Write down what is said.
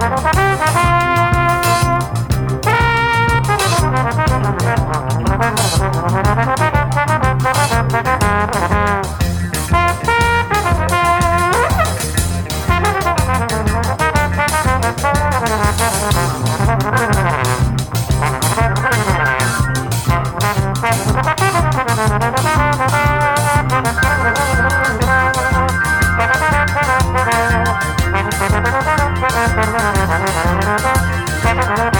Bye. Thank you.